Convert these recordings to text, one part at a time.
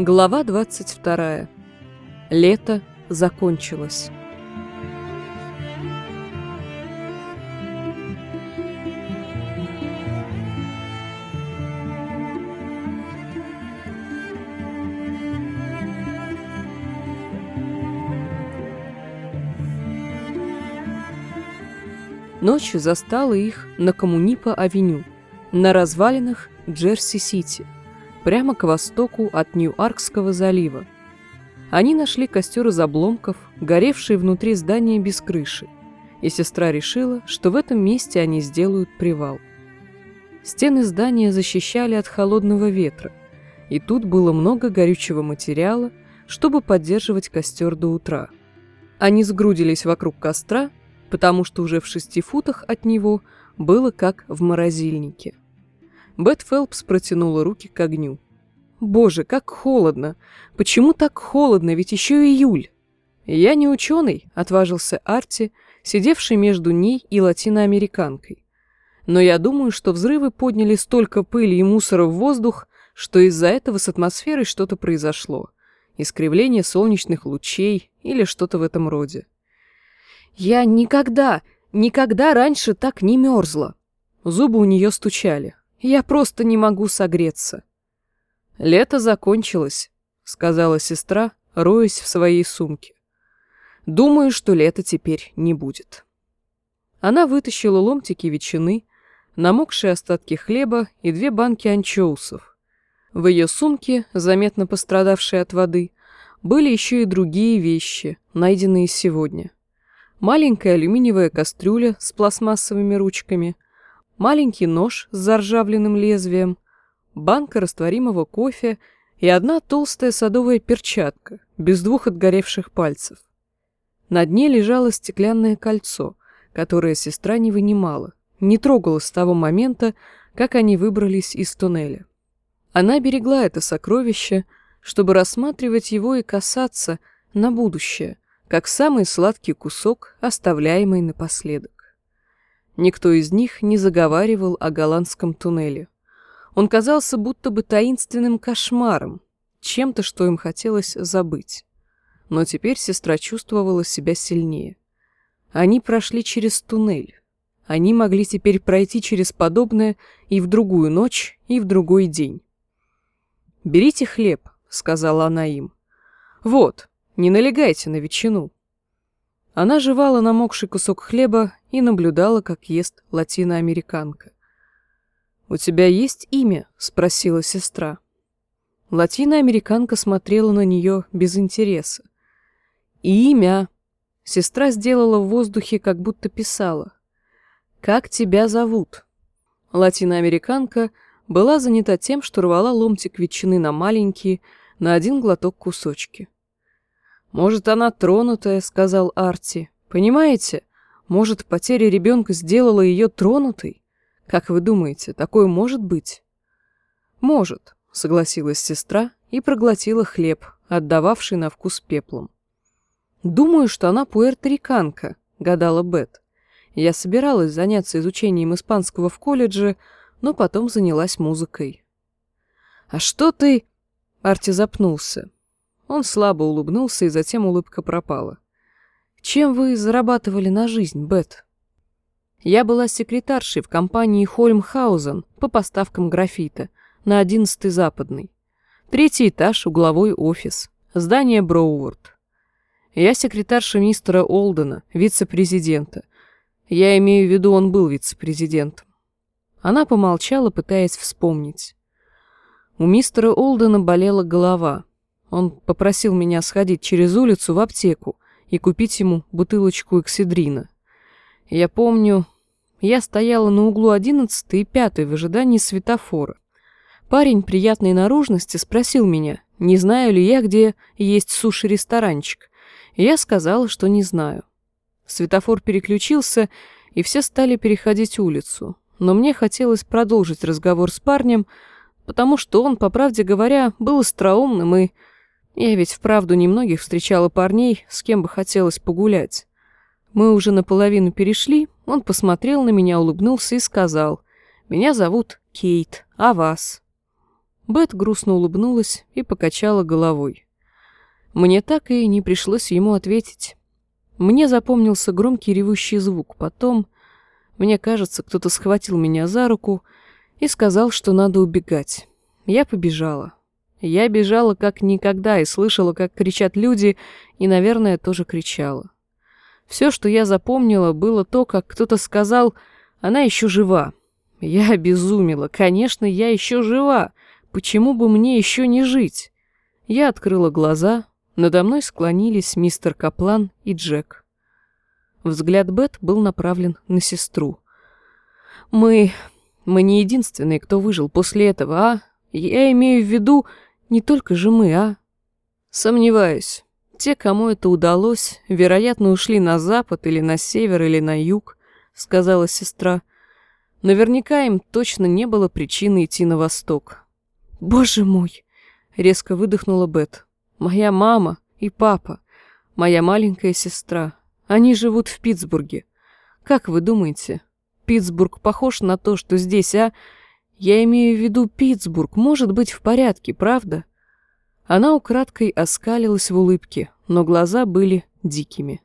Глава 22. Лето закончилось. Ночь застала их на Коммунипа-авеню, на развалинах Джерси-Сити, прямо к востоку от Нью-Аркского залива. Они нашли костер из обломков, горевший внутри здания без крыши, и сестра решила, что в этом месте они сделают привал. Стены здания защищали от холодного ветра, и тут было много горючего материала, чтобы поддерживать костер до утра. Они сгрудились вокруг костра потому что уже в шести футах от него было как в морозильнике. Бет Фелпс протянула руки к огню. «Боже, как холодно! Почему так холодно? Ведь еще июль!» «Я не ученый», — отважился Арти, сидевший между ней и латиноамериканкой. «Но я думаю, что взрывы подняли столько пыли и мусора в воздух, что из-за этого с атмосферой что-то произошло. Искривление солнечных лучей или что-то в этом роде. Я никогда, никогда раньше так не мерзла. Зубы у нее стучали. Я просто не могу согреться. Лето закончилось, сказала сестра, роясь в своей сумке. Думаю, что лета теперь не будет. Она вытащила ломтики ветчины, намокшие остатки хлеба и две банки анчоусов. В ее сумке, заметно пострадавшей от воды, были еще и другие вещи, найденные сегодня маленькая алюминиевая кастрюля с пластмассовыми ручками, маленький нож с заржавленным лезвием, банка растворимого кофе и одна толстая садовая перчатка без двух отгоревших пальцев. На дне лежало стеклянное кольцо, которое сестра не вынимала, не трогала с того момента, как они выбрались из туннеля. Она берегла это сокровище, чтобы рассматривать его и касаться на будущее – как самый сладкий кусок, оставляемый напоследок. Никто из них не заговаривал о голландском туннеле. Он казался будто бы таинственным кошмаром, чем-то, что им хотелось забыть. Но теперь сестра чувствовала себя сильнее. Они прошли через туннель. Они могли теперь пройти через подобное и в другую ночь, и в другой день. «Берите хлеб», — сказала она им. «Вот, не налегайте на ветчину. Она жевала намокший кусок хлеба и наблюдала, как ест латиноамериканка. «У тебя есть имя?» — спросила сестра. Латиноамериканка смотрела на нее без интереса. «Имя!» — сестра сделала в воздухе, как будто писала. «Как тебя зовут?» Латиноамериканка была занята тем, что рвала ломтик ветчины на маленькие, на один глоток кусочки. «Может, она тронутая», — сказал Арти. «Понимаете? Может, потеря ребенка сделала ее тронутой? Как вы думаете, такое может быть?» «Может», — согласилась сестра и проглотила хлеб, отдававший на вкус пеплом. «Думаю, что она пуэрториканка», — гадала Бет. Я собиралась заняться изучением испанского в колледже, но потом занялась музыкой. «А что ты...» Арти запнулся. Он слабо улыбнулся, и затем улыбка пропала. «Чем вы зарабатывали на жизнь, Бет?» «Я была секретаршей в компании Хольмхаузен по поставкам графита на 11-й Западный. Третий этаж, угловой офис, здание Броуворд. Я секретарша мистера Олдена, вице-президента. Я имею в виду, он был вице-президентом. Она помолчала, пытаясь вспомнить. У мистера Олдена болела голова. Он попросил меня сходить через улицу в аптеку и купить ему бутылочку эксидрина. Я помню, я стояла на углу 11 и 5 в ожидании светофора. Парень приятной наружности спросил меня, не знаю ли я, где есть суши-ресторанчик. Я сказала, что не знаю. Светофор переключился, и все стали переходить улицу. Но мне хотелось продолжить разговор с парнем, потому что он, по правде говоря, был остроумным и я ведь вправду немногих встречала парней, с кем бы хотелось погулять. Мы уже наполовину перешли, он посмотрел на меня, улыбнулся и сказал, «Меня зовут Кейт, а вас?» Бет грустно улыбнулась и покачала головой. Мне так и не пришлось ему ответить. Мне запомнился громкий ревущий звук. Потом, мне кажется, кто-то схватил меня за руку и сказал, что надо убегать. Я побежала. Я бежала как никогда и слышала, как кричат люди, и, наверное, тоже кричала. Все, что я запомнила, было то, как кто-то сказал «она еще жива». Я обезумела. Конечно, я еще жива. Почему бы мне еще не жить? Я открыла глаза. Надо мной склонились мистер Каплан и Джек. Взгляд Бет был направлен на сестру. «Мы... мы не единственные, кто выжил после этого, а? Я имею в виду, не только же мы, а?» «Сомневаюсь. Те, кому это удалось, вероятно, ушли на запад или на север или на юг», — сказала сестра. «Наверняка им точно не было причины идти на восток. «Боже мой!» — резко выдохнула Бет. «Моя мама и папа, моя маленькая сестра, они живут в Питтсбурге. Как вы думаете, Питтсбург похож на то, что здесь, а? Я имею в виду, Питтсбург может быть в порядке, правда?» Она украдкой оскалилась в улыбке, но глаза были дикими.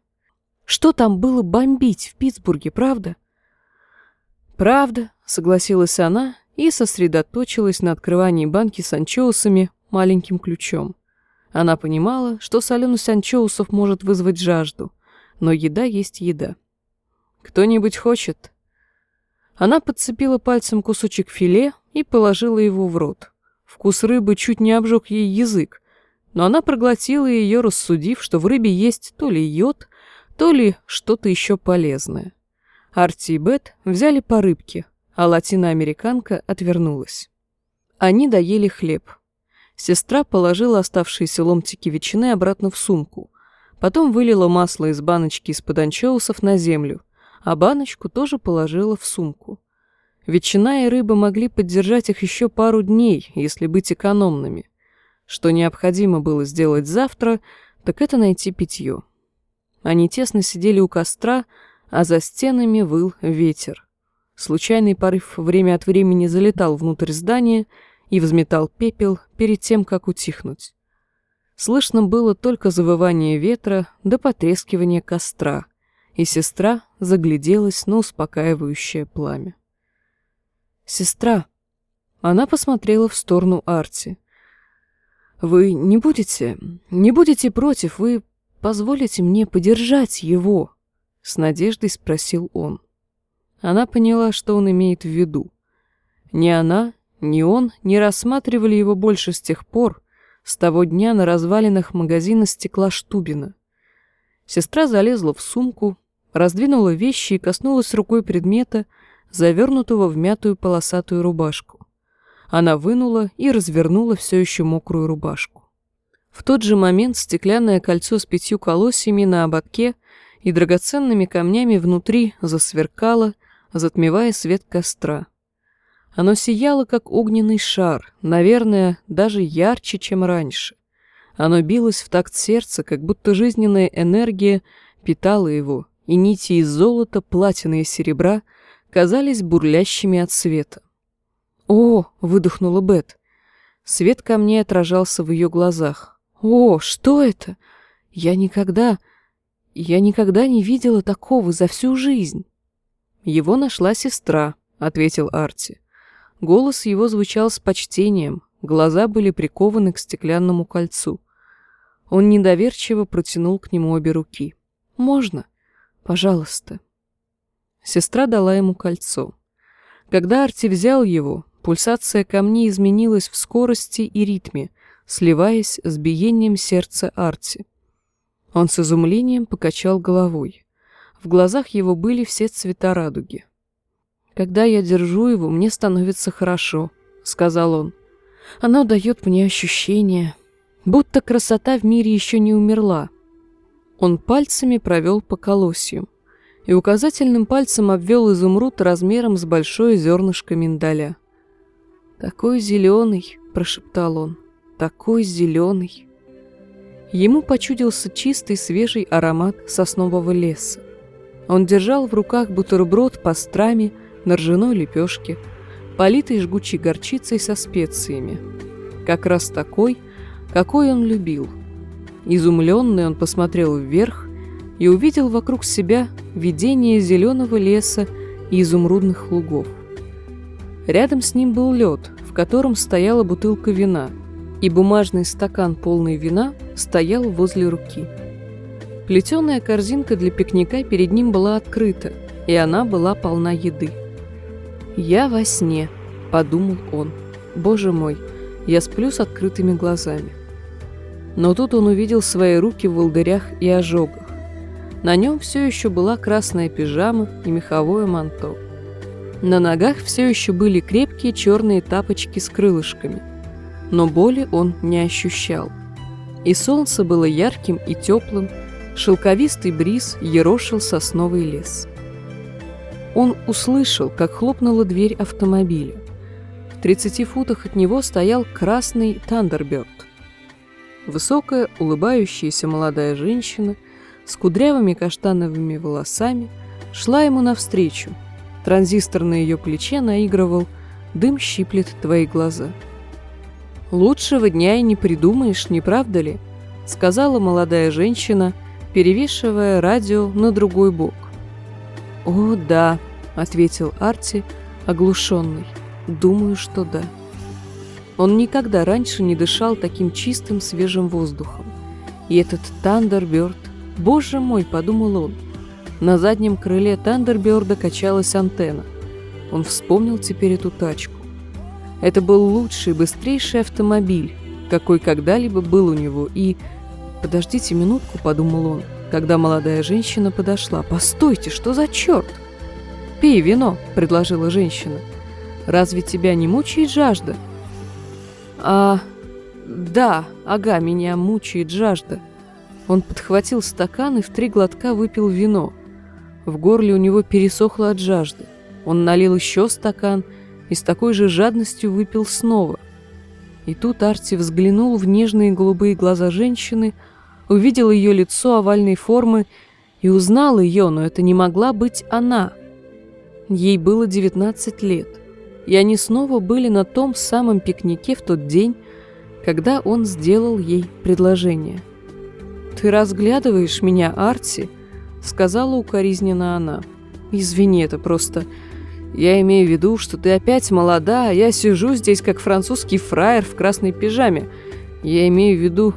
«Что там было бомбить в Питтсбурге, правда?» «Правда», — согласилась она и сосредоточилась на открывании банки с анчоусами маленьким ключом. Она понимала, что соленость анчоусов может вызвать жажду, но еда есть еда. «Кто-нибудь хочет?» Она подцепила пальцем кусочек филе и положила его в рот. Вкус рыбы чуть не обжег ей язык, но она проглотила ее, рассудив, что в рыбе есть то ли йод, то ли что-то еще полезное. Арти и Бет взяли по рыбке, а латиноамериканка отвернулась. Они доели хлеб. Сестра положила оставшиеся ломтики ветчины обратно в сумку, потом вылила масло из баночки из-под анчоусов на землю, а баночку тоже положила в сумку. Ветчина и рыба могли поддержать их еще пару дней, если быть экономными. Что необходимо было сделать завтра, так это найти питье. Они тесно сидели у костра, а за стенами выл ветер. Случайный порыв время от времени залетал внутрь здания и взметал пепел перед тем, как утихнуть. Слышно было только завывание ветра до потрескивания костра, и сестра загляделась на успокаивающее пламя. «Сестра!» Она посмотрела в сторону Арти. «Вы не будете, не будете против, вы позволите мне подержать его?» С надеждой спросил он. Она поняла, что он имеет в виду. Ни она, ни он не рассматривали его больше с тех пор, с того дня на развалинах магазина стекла Штубина. Сестра залезла в сумку, раздвинула вещи и коснулась рукой предмета, завернутого в мятую полосатую рубашку. Она вынула и развернула все еще мокрую рубашку. В тот же момент стеклянное кольцо с пятью колосьями на ободке и драгоценными камнями внутри засверкало, затмевая свет костра. Оно сияло, как огненный шар, наверное, даже ярче, чем раньше. Оно билось в такт сердца, как будто жизненная энергия питала его, и нити из золота, платины и серебра казались бурлящими от света. «О!» — выдохнула Бет. Свет камней отражался в ее глазах. «О, что это? Я никогда... Я никогда не видела такого за всю жизнь!» «Его нашла сестра», — ответил Арти. Голос его звучал с почтением, глаза были прикованы к стеклянному кольцу. Он недоверчиво протянул к нему обе руки. «Можно? Пожалуйста». Сестра дала ему кольцо. Когда Арти взял его, пульсация камней изменилась в скорости и ритме, сливаясь с биением сердца Арти. Он с изумлением покачал головой. В глазах его были все цвета радуги. «Когда я держу его, мне становится хорошо», — сказал он. «Оно дает мне ощущение, будто красота в мире еще не умерла». Он пальцами провел по колосью и указательным пальцем обвел изумруд размером с большое зернышко миндаля. «Такой зеленый», — прошептал он, — «такой зеленый». Ему почудился чистый свежий аромат соснового леса. Он держал в руках бутерброд пастрами на ржаной лепешке, политый жгучей горчицей со специями. как раз такой, какой он любил. Изумленный он посмотрел вверх и увидел вокруг себя видение зеленого леса и изумрудных лугов. Рядом с ним был лед, в котором стояла бутылка вина, и бумажный стакан полный вина стоял возле руки. Плетеная корзинка для пикника перед ним была открыта, и она была полна еды. «Я во сне», — подумал он. «Боже мой, я сплю с открытыми глазами». Но тут он увидел свои руки в волдырях и ожогах. На нем все еще была красная пижама и меховое манто. На ногах все еще были крепкие черные тапочки с крылышками. Но боли он не ощущал. И солнце было ярким и теплым, шелковистый бриз ерошил сосновый лес. Он услышал, как хлопнула дверь автомобиля. В 30 футах от него стоял красный Тандерберт. Высокая, улыбающаяся молодая женщина с кудрявыми каштановыми волосами шла ему навстречу. Транзистор на ее плече наигрывал «Дым щиплет твои глаза». «Лучшего дня и не придумаешь, не правда ли?» — сказала молодая женщина, перевешивая радио на другой бок. «О, да», — ответил Арти, оглушенный. «Думаю, что да». Он никогда раньше не дышал таким чистым свежим воздухом. И этот Тандерберд, боже мой, подумал он. На заднем крыле Тандерберда качалась антенна. Он вспомнил теперь эту тачку. Это был лучший, быстрейший автомобиль, какой когда-либо был у него, и... «Подождите минутку», — подумал он, когда молодая женщина подошла. «Постойте, что за черт?» «Пей вино», — предложила женщина. «Разве тебя не мучает жажда?» «А... да, ага, меня мучает жажда». Он подхватил стакан и в три глотка выпил вино. В горле у него пересохло от жажды. Он налил еще стакан и с такой же жадностью выпил снова. И тут Арти взглянул в нежные голубые глаза женщины, увидел ее лицо овальной формы и узнал ее, но это не могла быть она — Ей было 19 лет, и они снова были на том самом пикнике в тот день, когда он сделал ей предложение. «Ты разглядываешь меня, Арти?» — сказала укоризненно она. «Извини, это просто... Я имею в виду, что ты опять молода, а я сижу здесь как французский фраер в красной пижаме. Я имею в виду,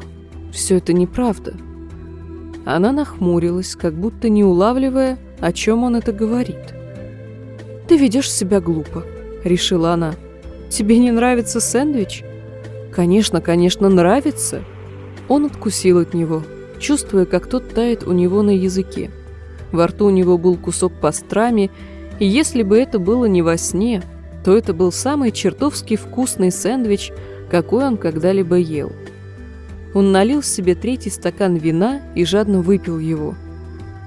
все это неправда». Она нахмурилась, как будто не улавливая, о чем он это говорит. «Ты ведешь себя глупо», — решила она. «Тебе не нравится сэндвич?» «Конечно, конечно, нравится». Он откусил от него, чувствуя, как тот тает у него на языке. Во рту у него был кусок пастрами, и если бы это было не во сне, то это был самый чертовски вкусный сэндвич, какой он когда-либо ел. Он налил себе третий стакан вина и жадно выпил его —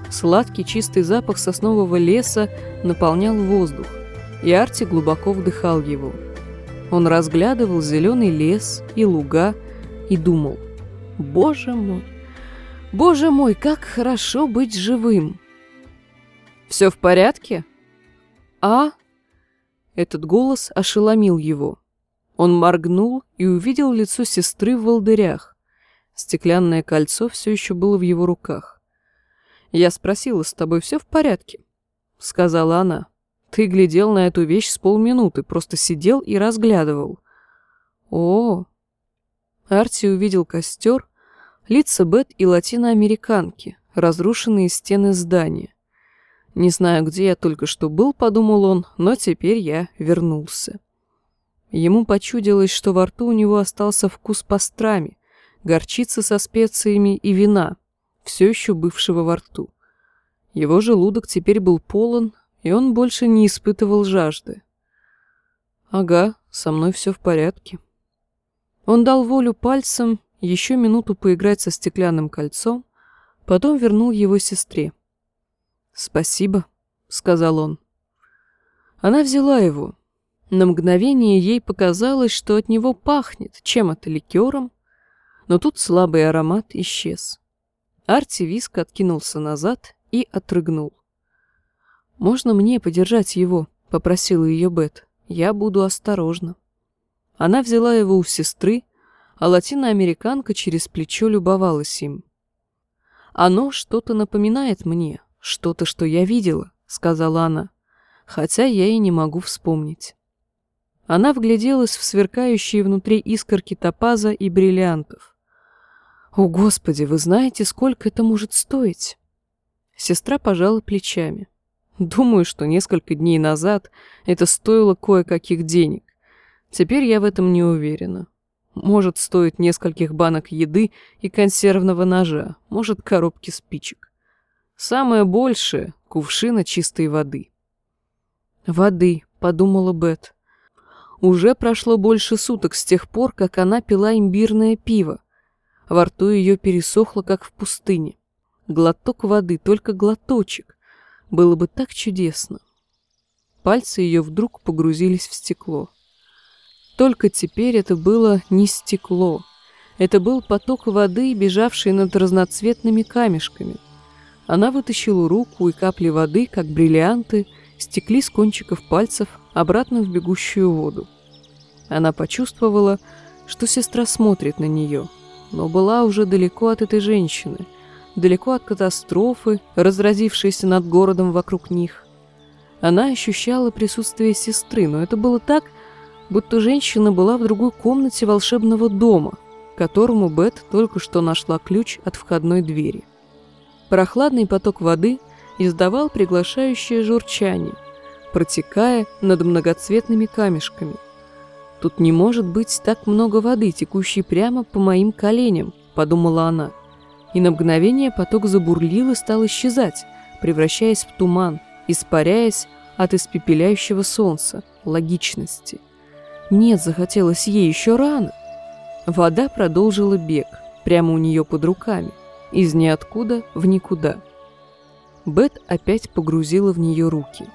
Сладкий чистый запах соснового леса наполнял воздух, и Арти глубоко вдыхал его. Он разглядывал зеленый лес и луга и думал, «Боже мой, боже мой, как хорошо быть живым!» «Все в порядке?» «А?» Этот голос ошеломил его. Он моргнул и увидел лицо сестры в волдырях. Стеклянное кольцо все еще было в его руках. Я спросила, с тобой все в порядке? Сказала она. Ты глядел на эту вещь с полминуты, просто сидел и разглядывал. О, Арти увидел костер, лица Бет и латиноамериканки, разрушенные стены здания. Не знаю, где я только что был, подумал он, но теперь я вернулся. Ему почудилось, что во рту у него остался вкус пастрами, горчица со специями и вина — все еще бывшего во рту. Его желудок теперь был полон, и он больше не испытывал жажды. «Ага, со мной все в порядке». Он дал волю пальцам еще минуту поиграть со стеклянным кольцом, потом вернул его сестре. «Спасибо», — сказал он. Она взяла его. На мгновение ей показалось, что от него пахнет чем-то ликером, но тут слабый аромат исчез. Арти Виск откинулся назад и отрыгнул. «Можно мне подержать его?» — попросила ее Бет. «Я буду осторожна». Она взяла его у сестры, а латиноамериканка через плечо любовалась им. «Оно что-то напоминает мне, что-то, что я видела», — сказала она, хотя я и не могу вспомнить. Она вгляделась в сверкающие внутри искорки топаза и бриллиантов. «О, Господи, вы знаете, сколько это может стоить?» Сестра пожала плечами. «Думаю, что несколько дней назад это стоило кое-каких денег. Теперь я в этом не уверена. Может стоить нескольких банок еды и консервного ножа, может коробки спичек. Самое большее — кувшина чистой воды». «Воды», — подумала Бет. Уже прошло больше суток с тех пор, как она пила имбирное пиво. Во рту ее пересохло, как в пустыне. Глоток воды, только глоточек. Было бы так чудесно. Пальцы ее вдруг погрузились в стекло. Только теперь это было не стекло. Это был поток воды, бежавший над разноцветными камешками. Она вытащила руку, и капли воды, как бриллианты, стекли с кончиков пальцев обратно в бегущую воду. Она почувствовала, что сестра смотрит на нее, но была уже далеко от этой женщины, далеко от катастрофы, разразившейся над городом вокруг них. Она ощущала присутствие сестры, но это было так, будто женщина была в другой комнате волшебного дома, которому Бет только что нашла ключ от входной двери. Прохладный поток воды издавал приглашающее журчание, протекая над многоцветными камешками. «Тут не может быть так много воды, текущей прямо по моим коленям», — подумала она. И на мгновение поток забурлил и стал исчезать, превращаясь в туман, испаряясь от испепеляющего солнца, логичности. Нет, захотелось ей еще рано. Вода продолжила бег, прямо у нее под руками, из ниоткуда в никуда. Бет опять погрузила в нее руки.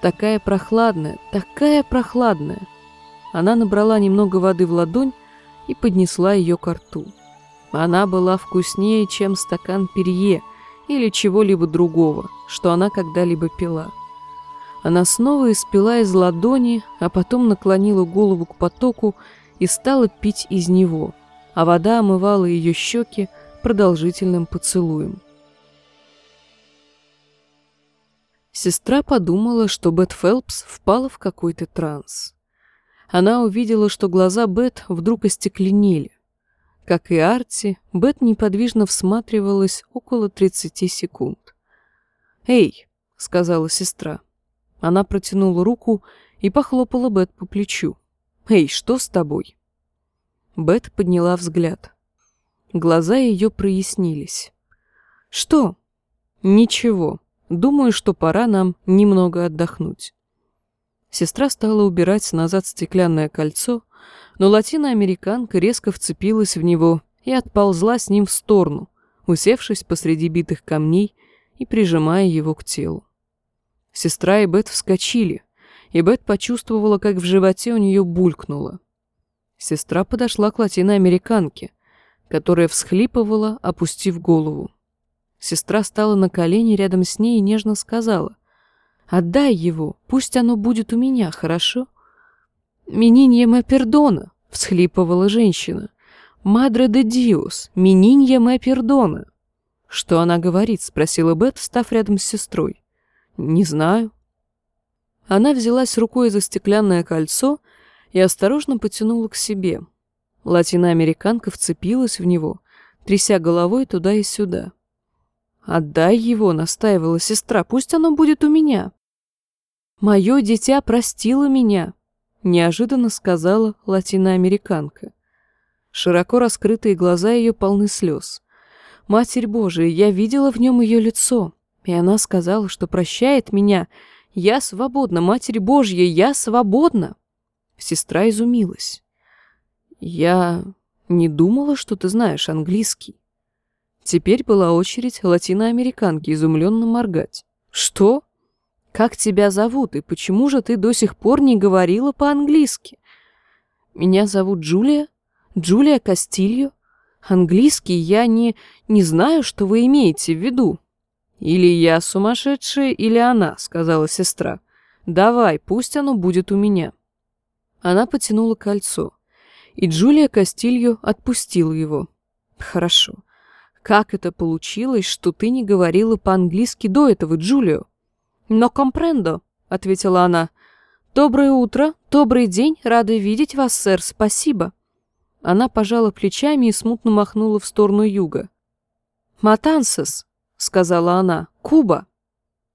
Такая прохладная, такая прохладная. Она набрала немного воды в ладонь и поднесла ее к рту. Она была вкуснее, чем стакан перье или чего-либо другого, что она когда-либо пила. Она снова испила из ладони, а потом наклонила голову к потоку и стала пить из него, а вода омывала ее щеки продолжительным поцелуем. Сестра подумала, что Бет Фелпс впала в какой-то транс. Она увидела, что глаза Бет вдруг остекленели. Как и Арти, Бет неподвижно всматривалась около 30 секунд. «Эй!» — сказала сестра. Она протянула руку и похлопала Бет по плечу. «Эй, что с тобой?» Бет подняла взгляд. Глаза ее прояснились. «Что?» «Ничего», Думаю, что пора нам немного отдохнуть. Сестра стала убирать назад стеклянное кольцо, но латиноамериканка резко вцепилась в него и отползла с ним в сторону, усевшись посреди битых камней и прижимая его к телу. Сестра и Бет вскочили, и Бет почувствовала, как в животе у нее булькнуло. Сестра подошла к латиноамериканке, которая всхлипывала, опустив голову. Сестра стала на колени рядом с ней и нежно сказала. «Отдай его, пусть оно будет у меня, хорошо?» «Мининья ме пердона», — всхлипывала женщина. «Мадре де диос, мининья ме пердона». «Что она говорит?» — спросила Бет, став рядом с сестрой. «Не знаю». Она взялась рукой за стеклянное кольцо и осторожно потянула к себе. Латиноамериканка вцепилась в него, тряся головой туда и сюда. «Отдай его», — настаивала сестра, — «пусть оно будет у меня». «Мое дитя простило меня», — неожиданно сказала латиноамериканка. Широко раскрытые глаза ее полны слез. «Матерь Божия, я видела в нем ее лицо, и она сказала, что прощает меня. Я свободна, Матерь Божья, я свободна!» Сестра изумилась. «Я не думала, что ты знаешь английский». Теперь была очередь латиноамериканки изумленно моргать. «Что? Как тебя зовут, и почему же ты до сих пор не говорила по-английски?» «Меня зовут Джулия, Джулия Кастильо. Английский я не... не знаю, что вы имеете в виду». «Или я сумасшедшая, или она», — сказала сестра. «Давай, пусть оно будет у меня». Она потянула кольцо, И Джулия Кастильо отпустила его. Хорошо. Как это получилось, что ты не говорила по-английски до этого, Джулио? Но компрендо, ответила она. Доброе утро, добрый день, рада видеть вас, сэр, спасибо. Она пожала плечами и смутно махнула в сторону юга. «Матансес», — сказала она, — «Куба».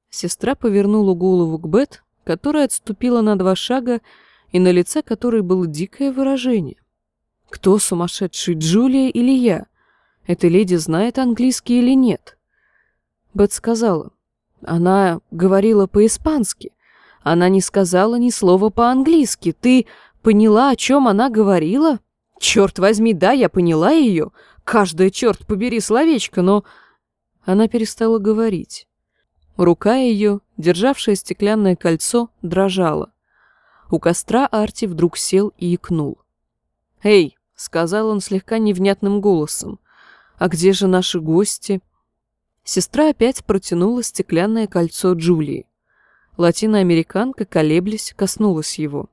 Сестра повернула голову к Бет, которая отступила на два шага, и на лице которой было дикое выражение. Кто сумасшедший, Джулия или я? Эта леди знает английский или нет? Бет сказала. Она говорила по-испански. Она не сказала ни слова по-английски. Ты поняла, о чем она говорила? Черт возьми, да, я поняла ее. Каждое, черт побери, словечко, но... Она перестала говорить. Рука ее, державшая стеклянное кольцо, дрожала. У костра Арти вдруг сел и икнул. «Эй!» — сказал он слегка невнятным голосом. «А где же наши гости?» Сестра опять протянула стеклянное кольцо Джулии. Латиноамериканка, колеблясь, коснулась его.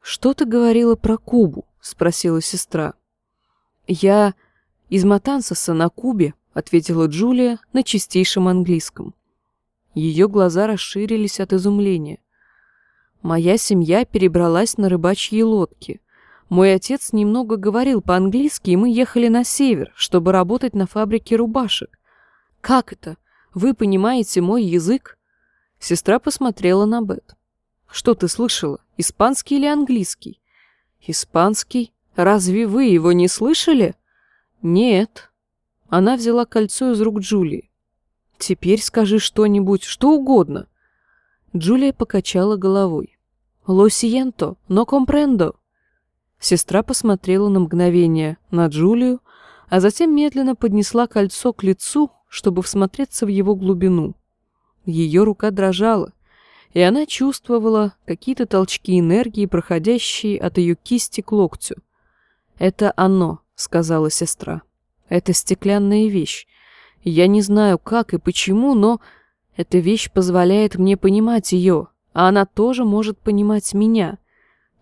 «Что ты говорила про Кубу?» — спросила сестра. «Я из Матансоса на Кубе», — ответила Джулия на чистейшем английском. Ее глаза расширились от изумления. «Моя семья перебралась на рыбачьи лодки. Мой отец немного говорил по-английски, и мы ехали на север, чтобы работать на фабрике рубашек. Как это? Вы понимаете мой язык?» Сестра посмотрела на Бет. «Что ты слышала, испанский или английский?» «Испанский? Разве вы его не слышали?» «Нет». Она взяла кольцо из рук Джулии. «Теперь скажи что-нибудь, что угодно». Джулия покачала головой. «Ло сиенто, но компрендо». Сестра посмотрела на мгновение на Джулию, а затем медленно поднесла кольцо к лицу, чтобы всмотреться в его глубину. Ее рука дрожала, и она чувствовала какие-то толчки энергии, проходящие от ее кисти к локтю. «Это оно», — сказала сестра. «Это стеклянная вещь. Я не знаю, как и почему, но эта вещь позволяет мне понимать ее, а она тоже может понимать меня.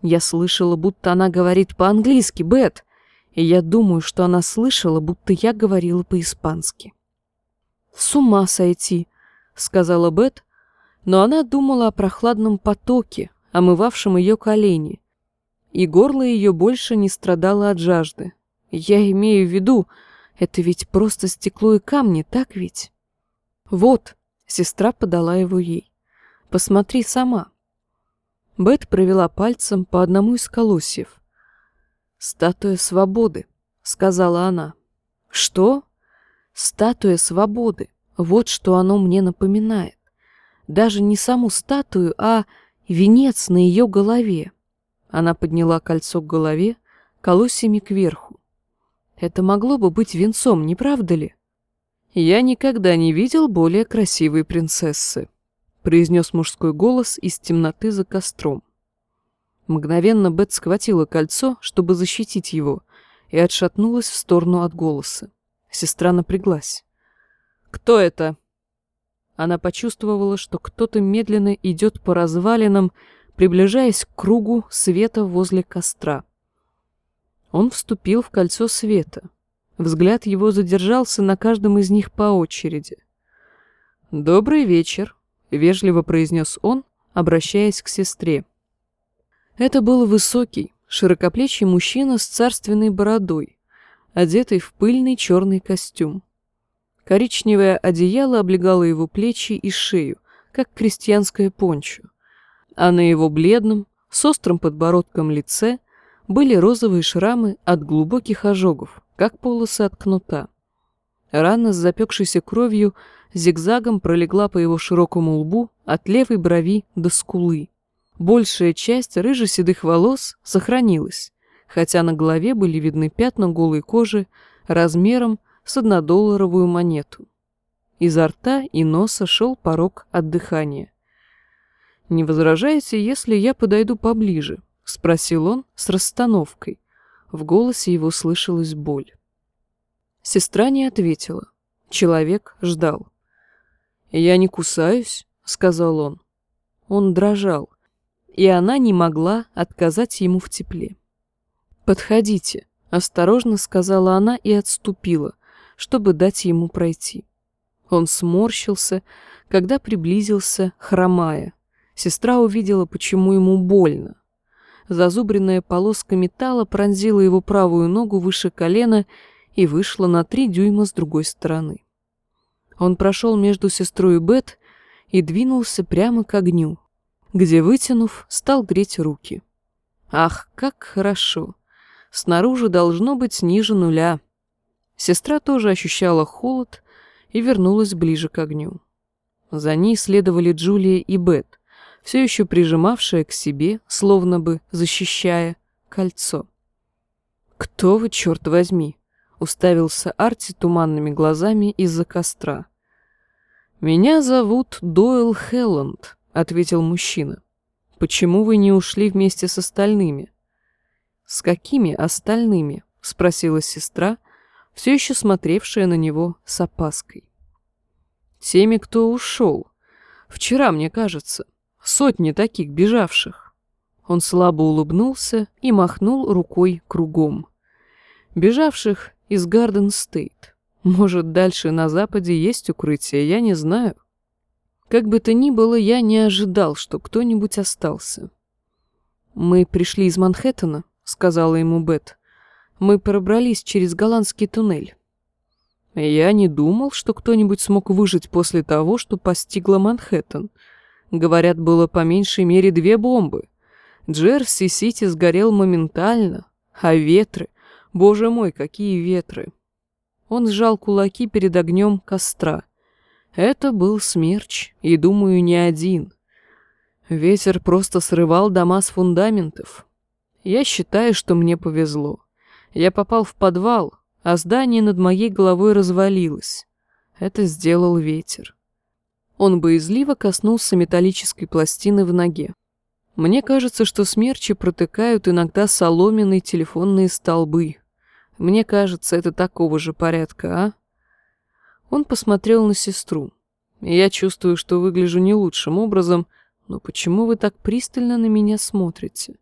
Я слышала, будто она говорит по-английски, Бет, и я думаю, что она слышала, будто я говорила по-испански». «С ума сойти», — сказала Бет, но она думала о прохладном потоке, омывавшем ее колени, и горло ее больше не страдало от жажды. Я имею в виду, это ведь просто стекло и камни, так ведь? Вот, сестра подала его ей. Посмотри сама. Бет провела пальцем по одному из колосьев. «Статуя свободы», — сказала она. «Что?» «Статуя свободы. Вот что оно мне напоминает. Даже не саму статую, а венец на ее голове. Она подняла кольцо к голове, колосьями кверху. Это могло бы быть венцом, не правда ли? Я никогда не видел более красивой принцессы, произнес мужской голос из темноты за костром. Мгновенно Бет схватила кольцо, чтобы защитить его, и отшатнулась в сторону от голоса. Сестра напряглась. «Кто это?» Она почувствовала, что кто-то медленно идет по развалинам, приближаясь к кругу света возле костра. Он вступил в кольцо света. Взгляд его задержался на каждом из них по очереди. «Добрый вечер», — вежливо произнес он, обращаясь к сестре. Это был высокий, широкоплечий мужчина с царственной бородой, одетый в пыльный черный костюм. Коричневое одеяло облегало его плечи и шею, как крестьянское пончо а на его бледном, с острым подбородком лице были розовые шрамы от глубоких ожогов, как полосы от кнута. Рана с запекшейся кровью зигзагом пролегла по его широкому лбу от левой брови до скулы. Большая часть рыже-седых волос сохранилась, хотя на голове были видны пятна голой кожи размером с однодолларовую монету. Изо рта и носа шел порог от дыхания. «Не возражаете, если я подойду поближе?» — спросил он с расстановкой. В голосе его слышалась боль. Сестра не ответила. Человек ждал. «Я не кусаюсь», — сказал он. Он дрожал, и она не могла отказать ему в тепле. «Подходите», — осторожно сказала она и отступила, чтобы дать ему пройти. Он сморщился, когда приблизился, хромая. Сестра увидела, почему ему больно. Зазубренная полоска металла пронзила его правую ногу выше колена и вышла на три дюйма с другой стороны. Он прошел между сестрой и Бет и двинулся прямо к огню, где, вытянув, стал греть руки. Ах, как хорошо! Снаружи должно быть ниже нуля. Сестра тоже ощущала холод и вернулась ближе к огню. За ней следовали Джулия и Бет, все еще прижимавшая к себе, словно бы защищая, кольцо. «Кто вы, черт возьми?» — уставился Арти туманными глазами из-за костра. «Меня зовут Дойл Хелланд», — ответил мужчина. «Почему вы не ушли вместе с остальными?» «С какими остальными?» — спросила сестра, все еще смотревшая на него с опаской. «Теми, кто ушел. Вчера, мне кажется, сотни таких бежавших». Он слабо улыбнулся и махнул рукой кругом. «Бежавших из Гарден-Стейт. Может, дальше на западе есть укрытие, я не знаю. Как бы то ни было, я не ожидал, что кто-нибудь остался. Мы пришли из Манхэттена, сказала ему Бет. Мы пробрались через голландский туннель. Я не думал, что кто-нибудь смог выжить после того, что постигло Манхэттен. Говорят, было по меньшей мере две бомбы. Джерси-Сити сгорел моментально, а ветры... Боже мой, какие ветры! Он сжал кулаки перед огнем костра. Это был смерч, и, думаю, не один. Ветер просто срывал дома с фундаментов. Я считаю, что мне повезло. Я попал в подвал, а здание над моей головой развалилось. Это сделал ветер. Он боязливо коснулся металлической пластины в ноге. Мне кажется, что смерчи протыкают иногда соломенные телефонные столбы. Мне кажется, это такого же порядка, а? Он посмотрел на сестру. Я чувствую, что выгляжу не лучшим образом, но почему вы так пристально на меня смотрите?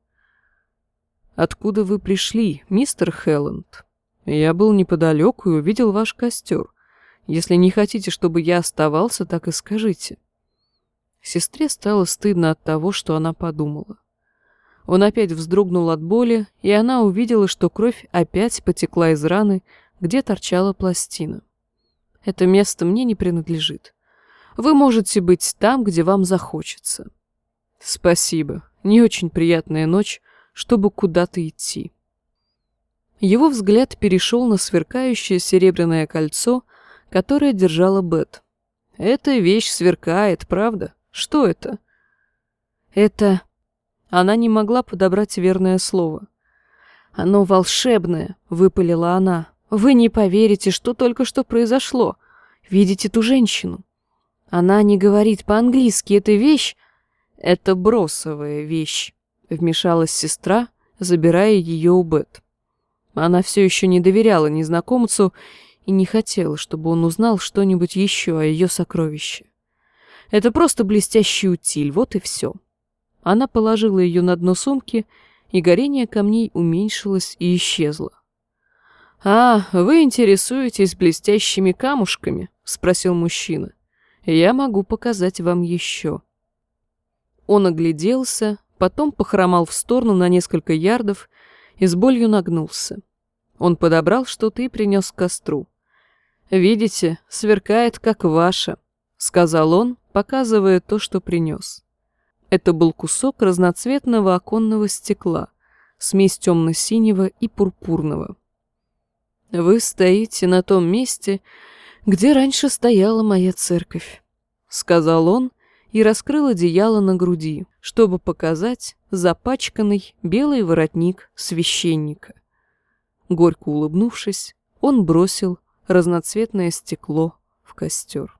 «Откуда вы пришли, мистер Хелланд? Я был неподалеку и увидел ваш костер. Если не хотите, чтобы я оставался, так и скажите». Сестре стало стыдно от того, что она подумала. Он опять вздрогнул от боли, и она увидела, что кровь опять потекла из раны, где торчала пластина. «Это место мне не принадлежит. Вы можете быть там, где вам захочется». «Спасибо. Не очень приятная ночь, чтобы куда-то идти. Его взгляд перешел на сверкающее серебряное кольцо, которое держала Бет. «Эта вещь сверкает, правда? Что это?» «Это...» Она не могла подобрать верное слово. «Оно волшебное», — выпалила она. «Вы не поверите, что только что произошло. Видите ту женщину? Она не говорит по-английски. Эта вещь — это бросовая вещь вмешалась сестра, забирая ее у Бет. Она все еще не доверяла незнакомцу и не хотела, чтобы он узнал что-нибудь еще о ее сокровище. Это просто блестящий утиль, вот и все. Она положила ее на дно сумки, и горение камней уменьшилось и исчезло. «А, вы интересуетесь блестящими камушками?» — спросил мужчина. «Я могу показать вам еще». Он огляделся, потом похромал в сторону на несколько ярдов и с болью нагнулся. Он подобрал что-то и принес к костру. «Видите, сверкает, как ваша», — сказал он, показывая то, что принес. Это был кусок разноцветного оконного стекла, смесь темно-синего и пурпурного. «Вы стоите на том месте, где раньше стояла моя церковь», — сказал он, — и раскрыл одеяло на груди, чтобы показать запачканный белый воротник священника. Горько улыбнувшись, он бросил разноцветное стекло в костер.